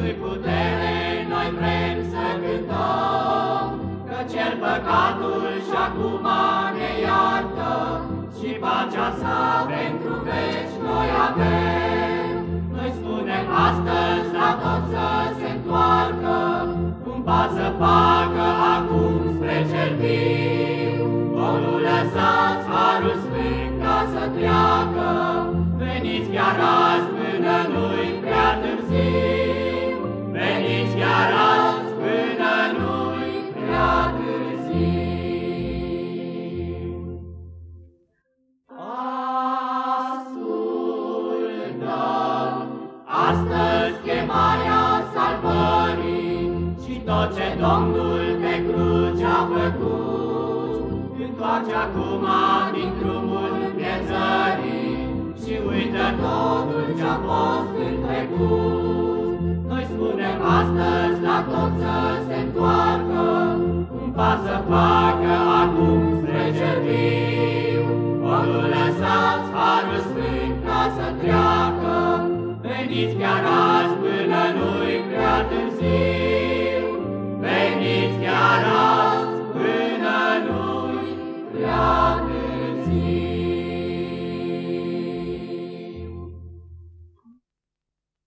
lui putere noi vrem să cântăm, Că cer păcatul și acum ne iartă, Și pacea sa pentru veci noi avem. Noi spunem astăzi la tot să se întoarcă, Cum pas să facă acum spre cel viu, O nu lăsați harul sfânt ca să treacă, Ascultăm astăzi chemarea salvării Și tot ce Domnul pe cruce a făcut, Întoarce acum din drumul viețării Și uită totul ce-a fost în trecut. Noi spunem astăzi la tot să se întoarcă, Un pas să facă acum spre cel viu. Omul lăsați harul sfânt ca să treacă, Veniți chiar azi până nu-i prea târziu, Veniți chiar azi până nu-i prea târziu.